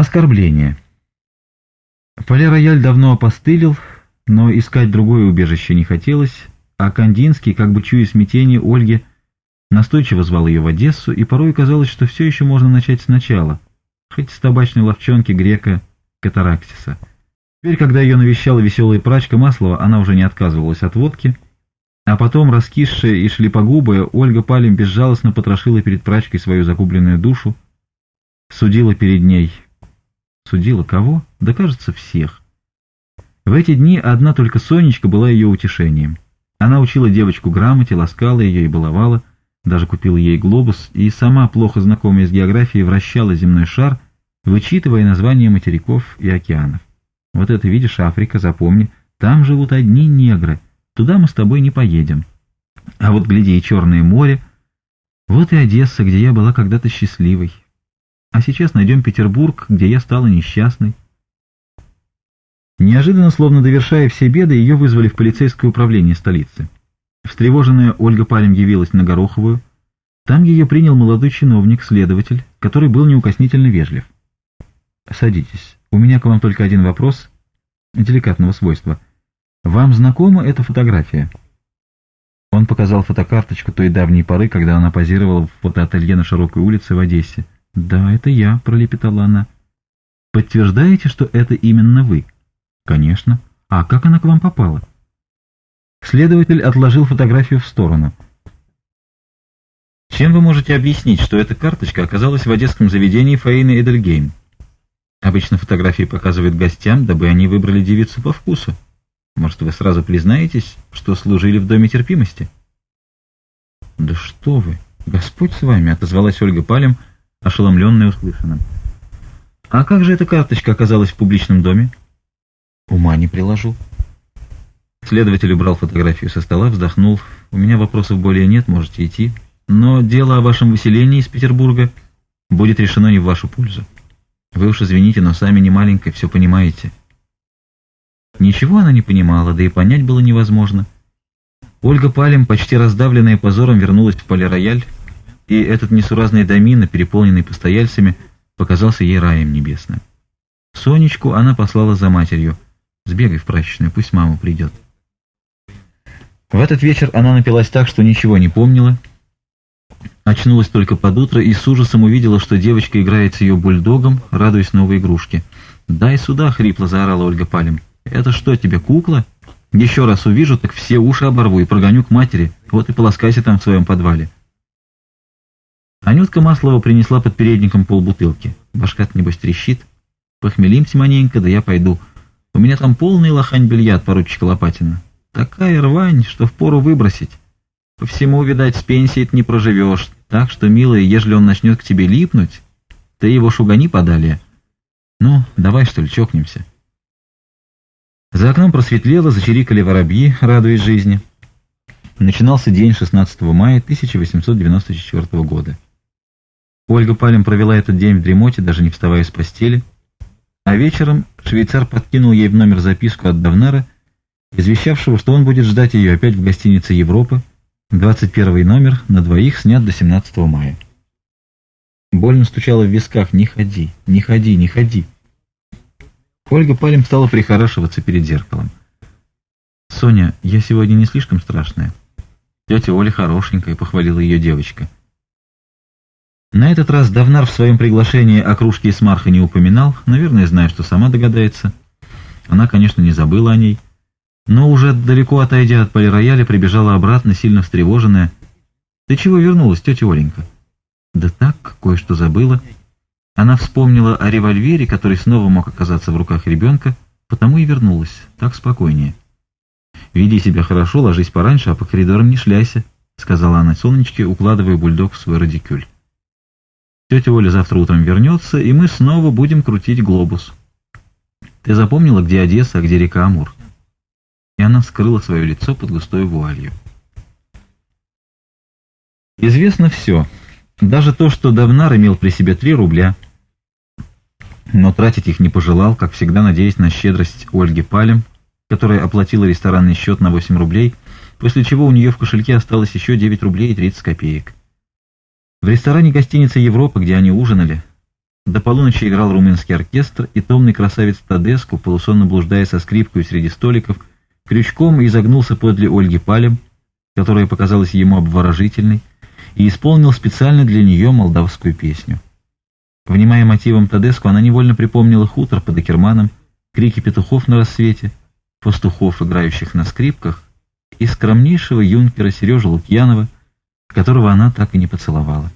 Оскорбление. Поле-рояль давно опостылил, но искать другое убежище не хотелось, а Кандинский, как бы чуя смятение Ольги, настойчиво звал ее в Одессу, и порой казалось, что все еще можно начать сначала, хоть с табачной ловчонки грека Катараксиса. Теперь, когда ее навещала веселая прачка Маслова, она уже не отказывалась от водки, а потом, раскисшая и шлепогубая, Ольга Палем безжалостно потрошила перед прачкой свою закупленную душу, судила перед ней Судила кого? Да, кажется, всех. В эти дни одна только Сонечка была ее утешением. Она учила девочку грамоте, ласкала ее и баловала, даже купила ей глобус, и сама, плохо знакомая с географией, вращала земной шар, вычитывая названия материков и океанов. Вот это, видишь, Африка, запомни, там живут одни негры, туда мы с тобой не поедем. А вот гляди, и Черное море. Вот и Одесса, где я была когда-то счастливой. А сейчас найдем Петербург, где я стала несчастной. Неожиданно, словно довершая все беды, ее вызвали в полицейское управление столицы. Встревоженная Ольга Палем явилась на Гороховую. Там ее принял молодой чиновник-следователь, который был неукоснительно вежлив. «Садитесь. У меня к вам только один вопрос деликатного свойства. Вам знакома эта фотография?» Он показал фотокарточку той давней поры, когда она позировала в фотоателье на Широкой улице в Одессе. «Да, это я», — пролепетала она. «Подтверждаете, что это именно вы?» «Конечно. А как она к вам попала?» Следователь отложил фотографию в сторону. «Чем вы можете объяснить, что эта карточка оказалась в одесском заведении Фаины Эдельгейм?» «Обычно фотографии показывают гостям, дабы они выбрали девицу по вкусу. Может, вы сразу признаетесь, что служили в Доме терпимости?» «Да что вы! Господь с вами!» — отозвалась Ольга Палем — ошеломленная услышанным. «А как же эта карточка оказалась в публичном доме?» «Ума не приложу». Следователь убрал фотографию со стола, вздохнул. «У меня вопросов более нет, можете идти. Но дело о вашем выселении из Петербурга будет решено не в вашу пользу. Вы уж извините, но сами не маленькая, все понимаете». Ничего она не понимала, да и понять было невозможно. Ольга Палем, почти раздавленная позором, вернулась в полирояль, и этот несуразный домина, переполненный постояльцами, показался ей раем небесным. Сонечку она послала за матерью. «Сбегай в прачечную, пусть мама придет». В этот вечер она напилась так, что ничего не помнила. Очнулась только под утро и с ужасом увидела, что девочка играет с ее бульдогом, радуясь новой игрушке. «Дай сюда!» — хрипло заорала Ольга Палем. «Это что тебе, кукла? Еще раз увижу, так все уши оборву и прогоню к матери. Вот и полоскайся там в своем подвале». Анютка Маслова принесла под передником полбутылки. Башка-то, небось, трещит. Похмелим маленько, да я пойду. У меня там полный лохань белья от поручика Лопатина. Такая рвань, что впору выбросить. По всему, видать, с пенсии ты не проживешь. Так что, милая, ежели он начнет к тебе липнуть, ты его шугани подали. Ну, давай, что ли, чокнемся. За окном просветлело, зачирикали воробьи, радуясь жизни. Начинался день 16 мая 1894 года. Ольга Палем провела этот день в дремоте, даже не вставая с постели. А вечером швейцар подкинул ей в номер записку от Давнера, извещавшего, что он будет ждать ее опять в гостинице «Европа», 21 номер, на двоих, снят до 17 мая. Больно стучало в висках «Не ходи, не ходи, не ходи». Ольга Палем стала прихорашиваться перед зеркалом. «Соня, я сегодня не слишком страшная». «Тетя Оля хорошенькая», — похвалила ее девочка. — на этот раз Давнар в своем приглашении о кружке из марха не упоминал, наверное, зная, что сама догадается. Она, конечно, не забыла о ней, но уже далеко отойдя от полирояля, прибежала обратно, сильно встревоженная. «Ты чего вернулась, тетя Оленька?» «Да так, кое-что забыла». Она вспомнила о револьвере, который снова мог оказаться в руках ребенка, потому и вернулась, так спокойнее. «Веди себя хорошо, ложись пораньше, а по коридорам не шляйся», — сказала она Солнечке, укладывая бульдог в свой радикюль. Тетя Оля завтра утром вернется, и мы снова будем крутить глобус. Ты запомнила, где Одесса, а где река Амур? И она скрыла свое лицо под густой вуалью. Известно все. Даже то, что Давнар имел при себе три рубля, но тратить их не пожелал, как всегда надеясь на щедрость Ольги Палем, которая оплатила ресторанный счет на 8 рублей, после чего у нее в кошельке осталось еще 9 рублей и 30 копеек. В ресторане гостиницы «Европа», где они ужинали, до полуночи играл румынский оркестр, и томный красавец Тадеску, полусонно блуждая со скрипкой среди столиков, крючком изогнулся подле Ольги Палем, которая показалась ему обворожительной, и исполнил специально для нее молдавскую песню. Внимая мотивам Тадеску, она невольно припомнила хутор под Акерманом, крики петухов на рассвете, пастухов, играющих на скрипках, и скромнейшего юнкера Сережа Лукьянова — которого она так и не поцеловала.